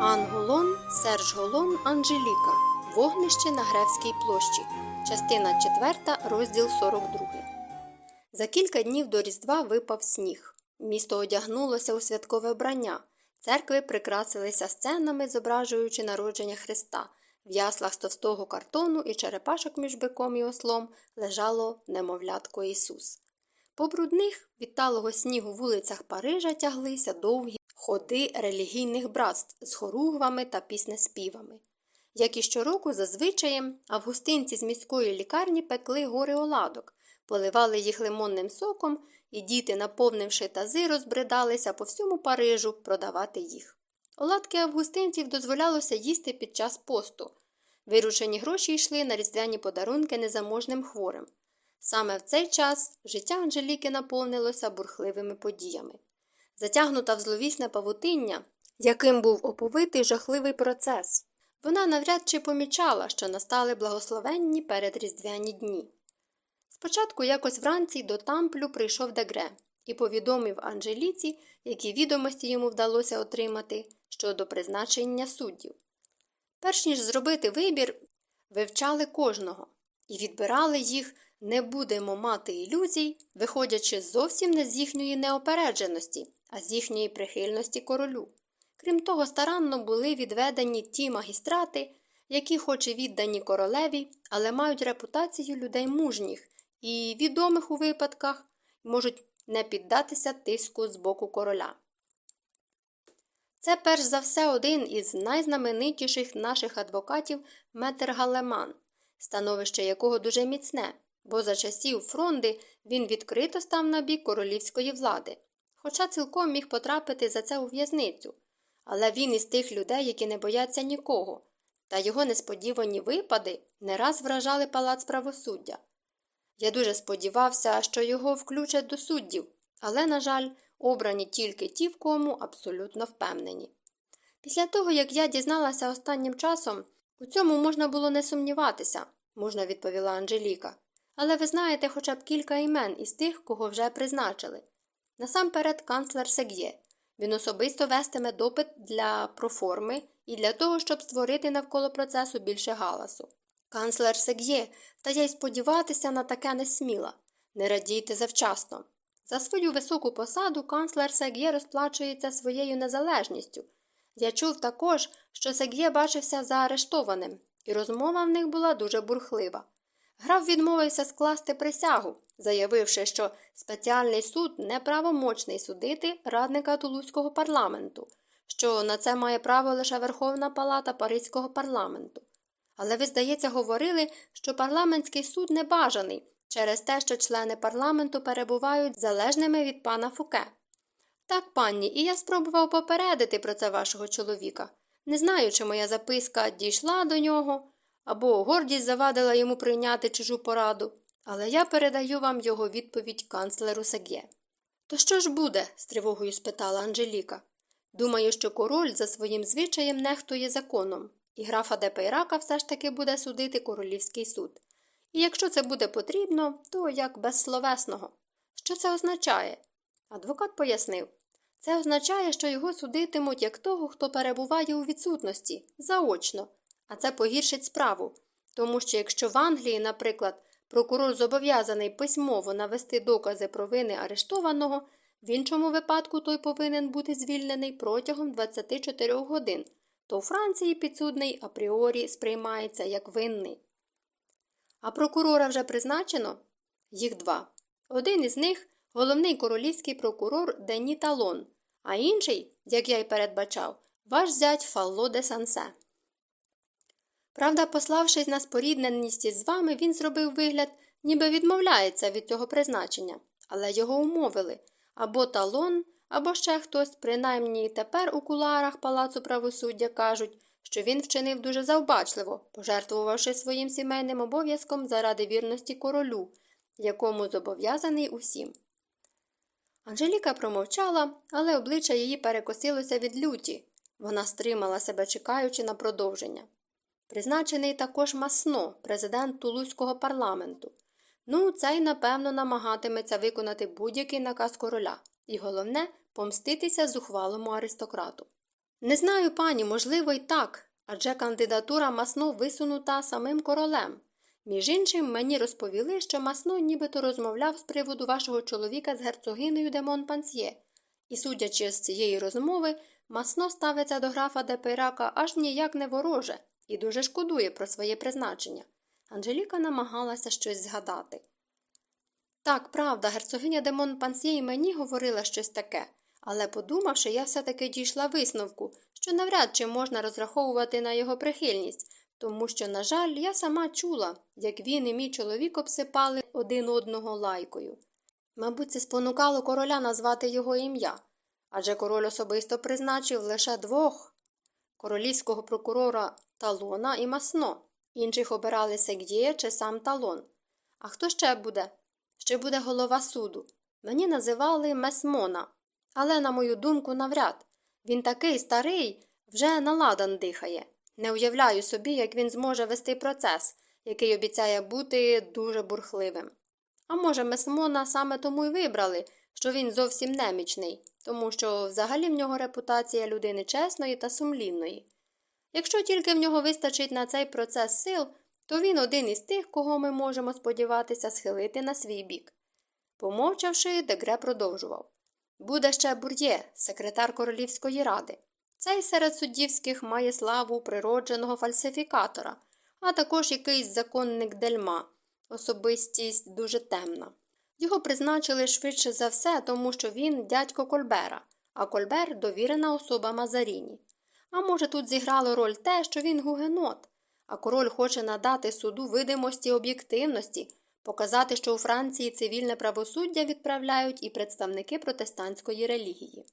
Анголон, Серж Голон, Анжеліка. Вогнище на Гревській площі. Частина 4, розділ 42. За кілька днів до Різдва випав сніг. Місто одягнулося у святкове вбрання. Церкви прикрасилися сценами, зображуючи народження Христа. В яслах з товстого картону і черепашок між биком і ослом лежало немовлятко Ісус. По брудних від талого снігу вулицях Парижа тяглися довгі ходи релігійних братств з хоругвами та піснеспівами. Як і щороку, за звичаєм, августинці з міської лікарні пекли гори оладок, поливали їх лимонним соком, і діти, наповнивши тази, розбридалися по всьому Парижу продавати їх. Оладки августинців дозволялося їсти під час посту. Виручені гроші йшли на різдвяні подарунки незаможним хворим. Саме в цей час життя Анжеліки наповнилося бурхливими подіями. Затягнута в зловісне павутиння, яким був оповитий жахливий процес, вона навряд чи помічала, що настали благословенні передріздвяні дні. Спочатку якось вранці до тамплю прийшов Дегре і повідомив Анжеліці, які відомості йому вдалося отримати щодо призначення суддів. Перш ніж зробити вибір, вивчали кожного і відбирали їх не будемо мати ілюзій, виходячи зовсім не з їхньої неопередженості, а з їхньої прихильності королю. Крім того, старанно були відведені ті магістрати, які, хоч і віддані королеві, але мають репутацію людей мужніх і відомих у випадках можуть не піддатися тиску з боку короля. Це перш за все один із найзнаменитіших наших адвокатів Метер Галеман, становище якого дуже міцне, бо за часів фронди він відкрито став на бік королівської влади, хоча цілком міг потрапити за це у в'язницю. Але він із тих людей, які не бояться нікого, та його несподівані випади не раз вражали палац правосуддя. Я дуже сподівався, що його включать до суддів, але, на жаль, обрані тільки ті, в кому абсолютно впевнені. Після того, як я дізналася останнім часом, у цьому можна було не сумніватися, можна відповіла Анжеліка. Але ви знаєте хоча б кілька імен із тих, кого вже призначили. Насамперед, канцлер Сег'є. Він особисто вестиме допит для проформи і для того, щоб створити навколо процесу більше галасу. Канцлер Сег'є, та я й сподіватися на таке не сміла. Не радійте завчасно. За свою високу посаду канцлер Сег'є розплачується своєю незалежністю. Я чув також, що Сег'є бачився заарештованим, і розмова в них була дуже бурхлива. Граф відмовився скласти присягу, заявивши, що спеціальний суд неправомочний судити радника Тулузького парламенту, що на це має право лише Верховна Палата Паризького парламенту. Але ви, здається, говорили, що парламентський суд не бажаний через те, що члени парламенту перебувають залежними від пана Фуке. Так, пані, і я спробував попередити про це вашого чоловіка. Не знаю, чи моя записка дійшла до нього або гордість завадила йому прийняти чужу пораду, але я передаю вам його відповідь канцлеру Сегє. То що ж буде? з тривогою спитала Анжеліка. Думаю, що король за своїм звичаєм нехтує законом, і графа Депейрака все ж таки буде судити королівський суд. І якщо це буде потрібно, то як безсловесного. Що це означає? Адвокат пояснив це означає, що його судитимуть як того, хто перебуває у відсутності, заочно, а це погіршить справу. Тому що якщо в Англії, наприклад, прокурор зобов'язаний письмово навести докази про вини арештованого, в іншому випадку той повинен бути звільнений протягом 24 годин, то у Франції підсудний апріорі сприймається як винний. А прокурора вже призначено? Їх два. Один із них головний королівський прокурор Дені Талон, а інший, як я й передбачав, ваш зять Фалло де Сансе. Правда, пославшись на спорідненість із вами, він зробив вигляд, ніби відмовляється від цього призначення, але його умовили або талон, або ще хтось, принаймні тепер у куларах палацу правосуддя кажуть, що він вчинив дуже завбачливо, пожертвувавши своїм сімейним обов'язком заради вірності королю, якому зобов'язаний усім. Анжеліка промовчала, але обличчя її перекосилося від люті. Вона стримала себе, чекаючи на продовження. Призначений також масно, президент Тулузького парламенту. Ну, цей, напевно, намагатиметься виконати будь-який наказ короля, і головне помститися зухвалому аристократу. Не знаю, пані, можливо, й так, адже кандидатура масно висунута самим королем. Між іншим, мені розповіли, що масно нібито розмовляв з приводу вашого чоловіка з герцогинею де Монпансьє, і, судячи з цієї розмови, масно ставиться до графа де Пейрака аж ніяк не вороже і дуже шкодує про своє призначення. Анжеліка намагалася щось згадати. Так, правда, герцогиня де Монпансьє і мені говорила щось таке, але, подумавши, я все таки дійшла висновку, що навряд чи можна розраховувати на його прихильність, тому що, на жаль, я сама чула, як він і мій чоловік обсипали один одного лайкою. Мабуть, це спонукало короля назвати його ім'я, адже король особисто призначив лише двох королівського прокурора талона і масно, інших обирали Сегдіє чи сам талон. А хто ще буде? Ще буде голова суду. Мені називали Месмона, але, на мою думку, навряд. Він такий старий, вже наладан дихає. Не уявляю собі, як він зможе вести процес, який обіцяє бути дуже бурхливим. А може, Месмона саме тому й вибрали, що він зовсім немічний, тому що взагалі в нього репутація людини чесної та сумлінної. Якщо тільки в нього вистачить на цей процес сил, то він один із тих, кого ми можемо сподіватися схилити на свій бік. Помовчавши, Дегре продовжував Буде ще бур'є, секретар Королівської ради. Цей серед суддівських має славу природженого фальсифікатора, а також якийсь законник дельма, особистість дуже темна. Його призначили швидше за все, тому що він дядько Кольбера, а Кольбер довірена особа Мазаріні. А може, тут зіграло роль те, що він гугенот, а король хоче надати суду видимості об'єктивності, показати, що у Франції цивільне правосуддя відправляють і представники протестантської релігії.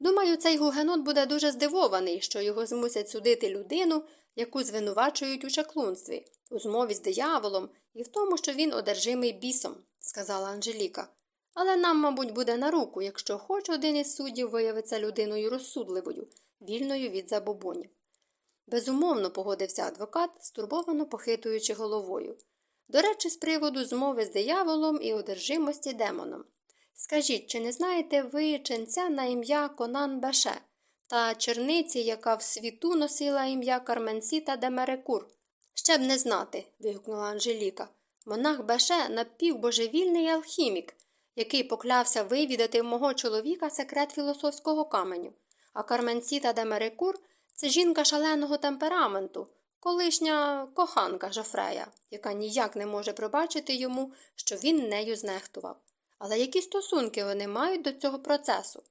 Думаю, цей гугенот буде дуже здивований, що його змусять судити людину, яку звинувачують у чаклунстві, у змові з дияволом і в тому, що він одержимий бісом, сказала Анжеліка. Але нам, мабуть, буде на руку, якщо хоч один із суддів виявиться людиною розсудливою, вільною від забобонів. Безумовно, погодився адвокат, стурбовано похитуючи головою. До речі, з приводу змови з дияволом і одержимості демоном. Скажіть, чи не знаєте ви ченця на ім'я Конан Беше та черниці, яка в світу носила ім'я Карменсіта де Мерекур? Ще б не знати. вигукнула Анжеліка. Монах Беше напівбожевільний алхімік, який поклявся вивідати в мого чоловіка секрет філософського каменю. А Карменсіта де Мерекур це жінка шаленого темпераменту, колишня коханка Жофрея, яка ніяк не може пробачити йому, що він нею знехтував. Але які стосунки вони мають до цього процесу?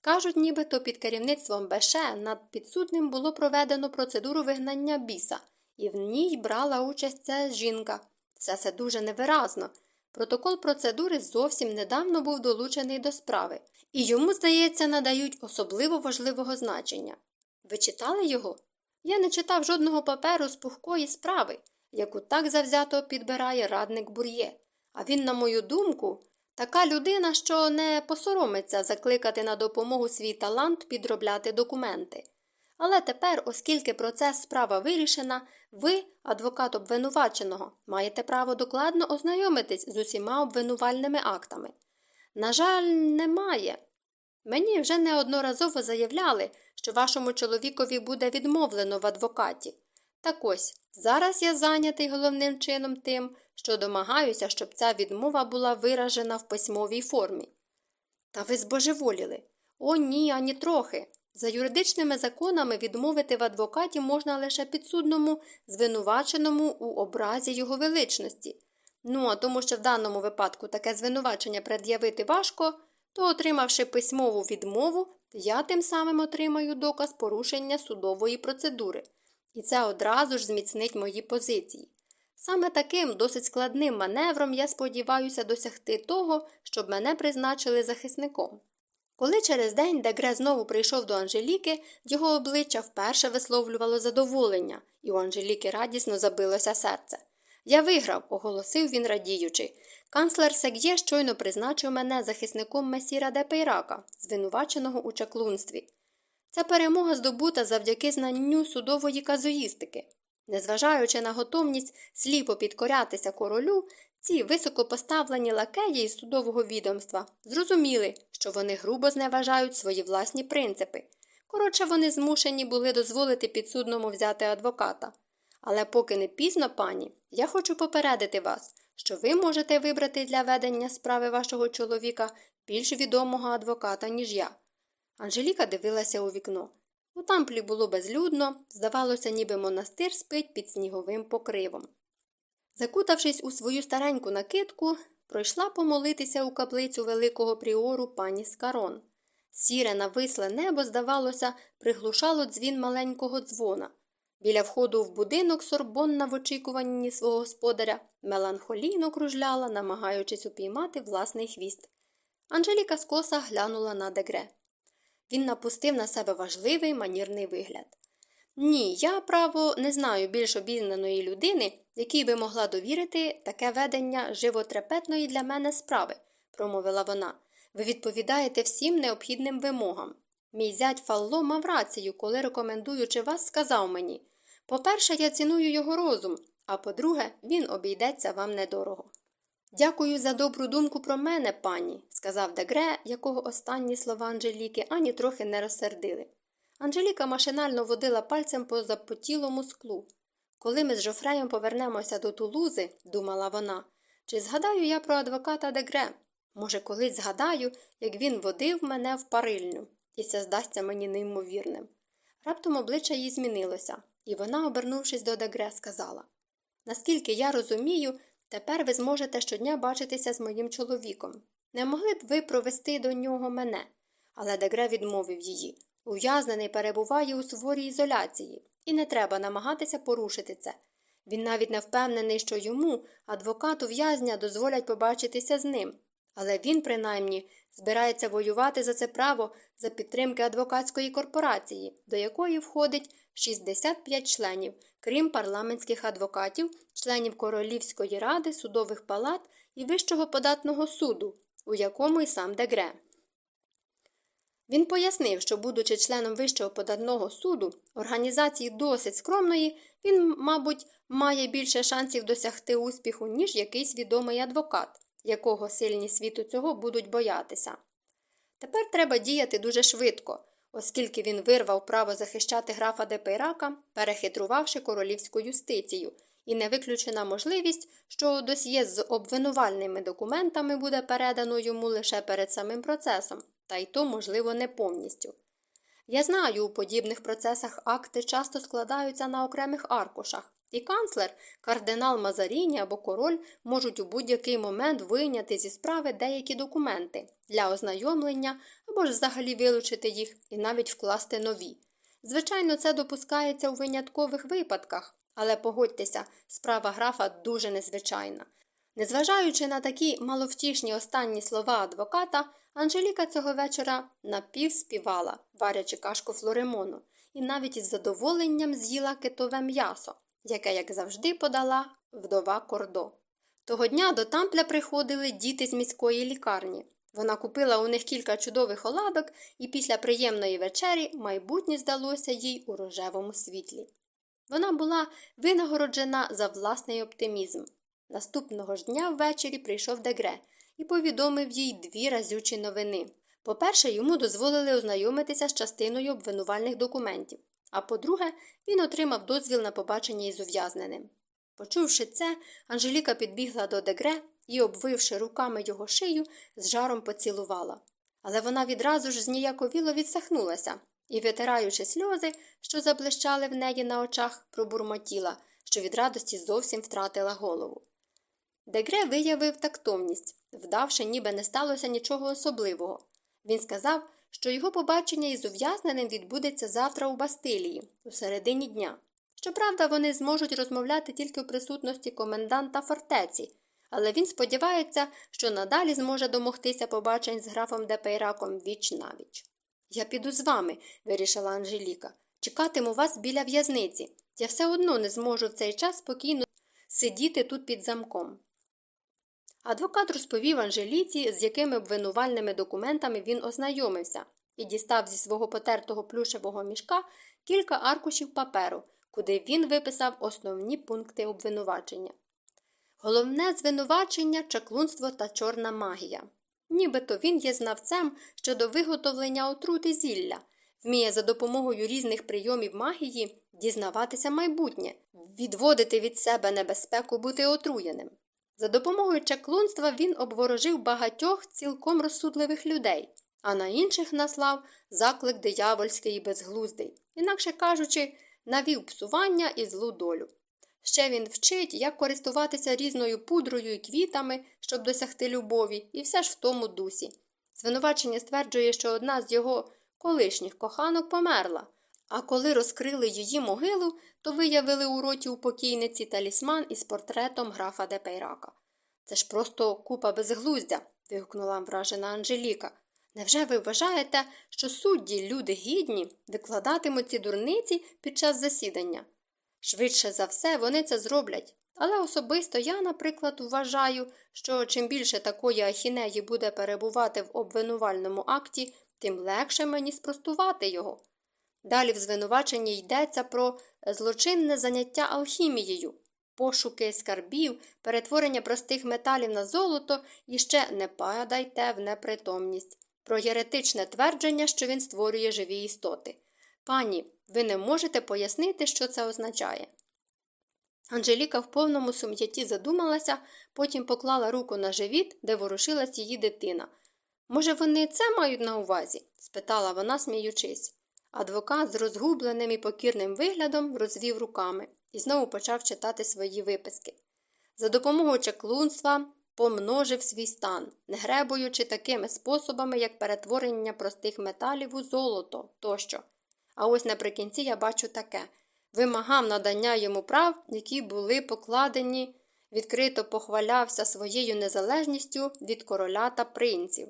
Кажуть, нібито під керівництвом Беше над підсудним було проведено процедуру вигнання біса, і в ній брала участь ця жінка. Все це дуже невиразно. Протокол процедури зовсім недавно був долучений до справи, і йому, здається, надають особливо важливого значення. Ви читали його? Я не читав жодного паперу з пухкої справи, яку так завзято підбирає радник бур'є. А він, на мою думку, така людина, що не посоромиться закликати на допомогу свій талант підробляти документи. Але тепер, оскільки процес справа вирішена, ви, адвокат обвинуваченого, маєте право докладно ознайомитись з усіма обвинувальними актами. На жаль, немає. Мені вже неодноразово заявляли, що вашому чоловікові буде відмовлено в адвокаті. Так ось, зараз я зайнятий головним чином тим, що домагаюся, щоб ця відмова була виражена в письмовій формі. Та ви збожеволіли. О, ні, ані трохи. За юридичними законами відмовити в адвокаті можна лише підсудному, звинуваченому у образі його величності. Ну, а тому, що в даному випадку таке звинувачення пред'явити важко, то, отримавши письмову відмову, я тим самим отримаю доказ порушення судової процедури, і це одразу ж зміцнить мої позиції. Саме таким досить складним маневром я сподіваюся досягти того, щоб мене призначили захисником. Коли через день Дегре знову прийшов до Анжеліки, його обличчя вперше висловлювало задоволення, і у Анжеліки радісно забилося серце. Я виграв, оголосив він радіючи. Канцлер Сег'є щойно призначив мене захисником месіра де Пейрака, звинуваченого у чаклунстві. Ця перемога здобута завдяки знанню судової казуїстики. Незважаючи на готовність сліпо підкорятися королю, ці високопоставлені лакеї із судового відомства зрозуміли, що вони грубо зневажають свої власні принципи, Коротше, вони змушені були дозволити підсудному взяти адвоката. Але поки не пізно, пані, я хочу попередити вас, що ви можете вибрати для ведення справи вашого чоловіка більш відомого адвоката, ніж я. Анжеліка дивилася у вікно. У тамплі було безлюдно, здавалося, ніби монастир спить під сніговим покривом. Закутавшись у свою стареньку накидку, пройшла помолитися у каплицю великого пріору пані Скарон. Сіре нависле небо, здавалося, приглушало дзвін маленького дзвона. Біля входу в будинок сорбонна в очікуванні свого господаря меланхолійно кружляла, намагаючись упіймати власний хвіст. Анжеліка скоса глянула на дегре. Він напустив на себе важливий манірний вигляд. Ні, я, право, не знаю більш обізнаної людини, якій би могла довірити таке ведення животрепетної для мене справи, промовила вона. Ви відповідаєте всім необхідним вимогам. Мій зять Фалло мав рацію, коли, рекомендуючи вас, сказав мені по-перше, я ціную його розум, а по-друге, він обійдеться вам недорого. Дякую за добру думку про мене, пані, сказав Дегре, якого останні слова Анжеліки ані трохи не розсердили. Анжеліка машинально водила пальцем по запотілому склу. Коли ми з Жофреєм повернемося до Тулузи, думала вона, чи згадаю я про адвоката Дегре? Може, колись згадаю, як він водив мене в парильню, і це здасться мені неймовірним. Раптом обличчя їй змінилося, і вона, обернувшись до Дегре, сказала Наскільки я розумію, тепер ви зможете щодня бачитися з моїм чоловіком. Не могли б ви провести до нього мене? Але Дегре відмовив її. Ув'язнений перебуває у суворій ізоляції, і не треба намагатися порушити це. Він навіть не впевнений, що йому, адвокату в'язня, дозволять побачитися з ним. Але він, принаймні, збирається воювати за це право за підтримки адвокатської корпорації, до якої входить 65 членів, крім парламентських адвокатів, членів Королівської ради, судових палат і Вищого податного суду, у якому й сам Дегре. Він пояснив, що, будучи членом Вищого податного суду, організації досить скромної, він, мабуть, має більше шансів досягти успіху, ніж якийсь відомий адвокат, якого сильні світу цього будуть боятися. Тепер треба діяти дуже швидко, оскільки він вирвав право захищати графа Депейрака, перехитрувавши королівську юстицію, і не виключена можливість, що досьє з обвинувальними документами буде передано йому лише перед самим процесом, та й то, можливо, не повністю. Я знаю, у подібних процесах акти часто складаються на окремих аркушах, і канцлер, кардинал Мазаріні або король можуть у будь-який момент вийняти зі справи деякі документи для ознайомлення або ж взагалі вилучити їх і навіть вкласти нові. Звичайно, це допускається у виняткових випадках, але погодьтеся, справа графа дуже незвичайна. Незважаючи на такі маловтішні останні слова адвоката, Анжеліка цього вечора напівспівала, варячи кашку флоремону, і навіть із задоволенням з'їла китове м'ясо, яке, як завжди, подала вдова кордо. Того дня до тампля приходили діти з міської лікарні. Вона купила у них кілька чудових оладок, і після приємної вечері майбутнє здалося їй у рожевому світлі. Вона була винагороджена за власний оптимізм. Наступного ж дня ввечері прийшов Дегре і повідомив їй дві разючі новини. По-перше, йому дозволили ознайомитися з частиною обвинувальних документів, а по-друге, він отримав дозвіл на побачення із ув'язненим. Почувши це, Анжеліка підбігла до Дегре і, обвивши руками його шию, з жаром поцілувала. Але вона відразу ж зніяковіло відсахнулася і, витираючи сльози, що заблищали в неї на очах, пробурмотіла, що від радості зовсім втратила голову. Дегре виявив тактовність, вдавши, ніби не сталося нічого особливого. Він сказав, що його побачення із ув'язненим відбудеться завтра у Бастилії, у середині дня. Щоправда, вони зможуть розмовляти тільки у присутності коменданта фортеці, але він сподівається, що надалі зможе домогтися побачень з графом де Пейраком віч-на-віч. Я піду з вами, вирішила Анжеліка. Чекатиму вас біля в'язниці. Я все одно не зможу в цей час спокійно сидіти тут під замком. Адвокат розповів Анжеліці, з якими обвинувальними документами він ознайомився, і дістав зі свого потертого плюшевого мішка кілька аркушів паперу, куди він виписав основні пункти обвинувачення. Головне звинувачення чаклунство та чорна магія. Нібито він є знавцем щодо виготовлення отрути зілля. вміє за допомогою різних прийомів магії дізнаватися майбутнє, відводити від себе небезпеку бути отруєним. За допомогою чаклунства він обворожив багатьох цілком розсудливих людей, а на інших наслав заклик диявольський і безглуздий, інакше кажучи, навів псування і злу долю. Ще він вчить, як користуватися різною пудрою і квітами, щоб досягти любові, і все ж в тому дусі. Звинувачення стверджує, що одна з його колишніх коханок померла, а коли розкрили її могилу, то виявили у роті у покійниці талісман із портретом графа Депейрака. Це ж просто купа безглуздя. вигукнула вражена Анжеліка. Невже ви вважаєте, що судді, люди гідні, викладатимуть ці дурниці під час засідання? Швидше за все, вони це зроблять. Але особисто я, наприклад, вважаю, що чим більше такої ахінеї буде перебувати в обвинувальному акті, тим легше мені спростувати його. Далі в звинуваченні йдеться про злочинне заняття алхімією, пошуки скарбів, перетворення простих металів на золото і ще не падайте в непритомність, про єретичне твердження, що він створює живі істоти. Пані, ви не можете пояснити, що це означає. Анжеліка в повному сум'ятті задумалася, потім поклала руку на живіт, де ворушилась її дитина. Може, вони це мають на увазі? спитала вона, сміючись. Адвокат з розгубленим і покірним виглядом розвів руками і знову почав читати свої виписки. За допомогою чеклунства помножив свій стан, не гребуючи такими способами, як перетворення простих металів у золото тощо. А ось наприкінці я бачу таке вимагав надання йому прав, які були покладені, відкрито похвалявся своєю незалежністю від короля та принців,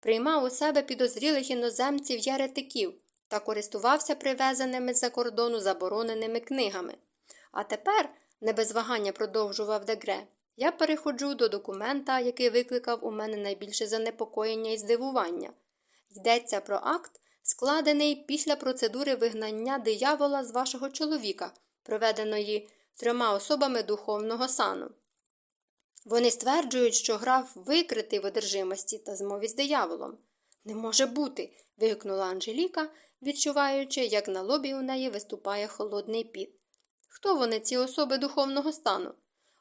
приймав у себе підозрілих іноземців єретиків та користувався привезеними з-за кордону забороненими книгами. А тепер, не без вагання продовжував Дегре, я переходжу до документа, який викликав у мене найбільше занепокоєння і здивування. Йдеться про акт, складений після процедури вигнання диявола з вашого чоловіка, проведеної трьома особами духовного сану. Вони стверджують, що граф викритий в одержимості та змові з дияволом. Не може бути. вигукнула Анжеліка, відчуваючи, як на лобі у неї виступає холодний піт. Хто вони, ці особи духовного стану?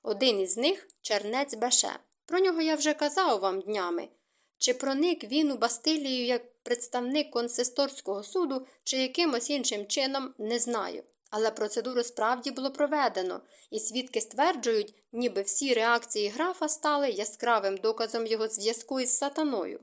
Один із них чернець Беше. Про нього я вже казав вам днями. Чи проник він у Бастилію як представник консисторського суду, чи якимось іншим чином, не знаю. Але процедуру справді було проведено, і свідки стверджують, ніби всі реакції графа стали яскравим доказом його зв'язку із сатаною.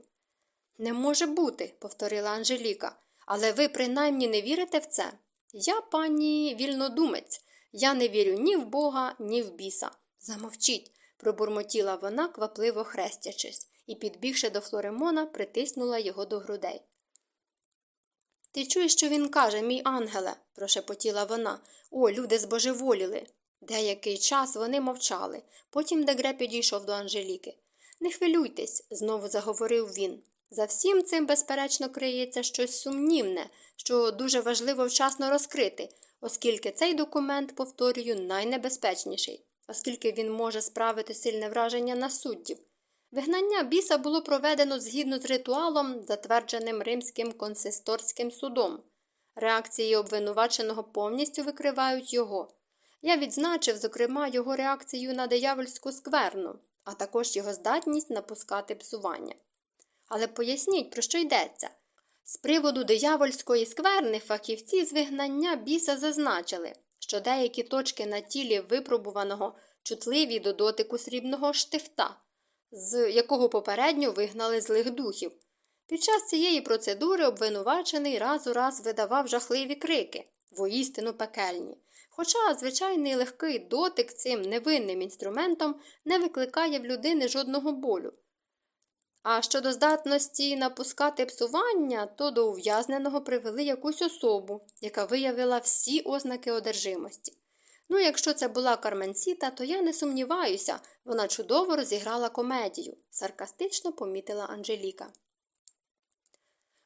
Не може бути, повторила Анжеліка, але ви принаймні не вірите в це? Я, пані вільнодумець, я не вірю ні в Бога, ні в біса. Замовчіть, пробурмотіла вона, квапливо хрестячись і, підбігши до Флоремона, притиснула його до грудей. Ти чуєш, що він каже, мій ангеле, прошепотіла вона. О, люди збожеволіли. Деякий час вони мовчали. Потім Дегре підійшов до Анжеліки. Не хвилюйтесь, знову заговорив він. За всім цим, безперечно, криється щось сумнівне, що дуже важливо вчасно розкрити, оскільки цей документ, повторюю, найнебезпечніший, оскільки він може справити сильне враження на суддів. Вигнання біса було проведено згідно з ритуалом, затвердженим Римським консисторським судом. Реакції обвинуваченого повністю викривають його. Я відзначив, зокрема, його реакцію на диявольську скверну, а також його здатність напускати псування. Але поясніть, про що йдеться. З приводу диявольської скверни фахівці з вигнання біса зазначили, що деякі точки на тілі випробуваного чутливі до дотику срібного штифта з якого попередньо вигнали злих духів. Під час цієї процедури обвинувачений раз у раз видавав жахливі крики, воістину пекельні. Хоча звичайний легкий дотик цим невинним інструментом не викликає в людини жодного болю. А щодо здатності напускати псування, то до ув'язненого привели якусь особу, яка виявила всі ознаки одержимості. Ну, якщо це була Карменсіта, то я не сумніваюся, вона чудово розіграла комедію, саркастично помітила Анжеліка.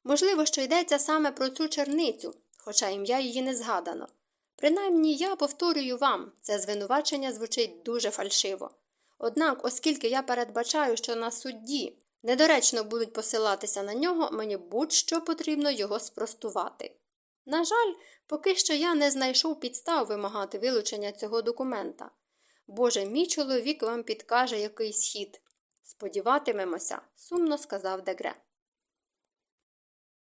Можливо, що йдеться саме про цю черницю, хоча ім'я її не згадано. Принаймні я повторюю вам, це звинувачення звучить дуже фальшиво. Однак, оскільки я передбачаю, що на судді недоречно будуть посилатися на нього, мені будь-що потрібно його спростувати. На жаль, поки що я не знайшов підстав вимагати вилучення цього документа. Боже, мій чоловік вам підкаже якийсь хід. Сподіватимемося, сумно сказав Дегре.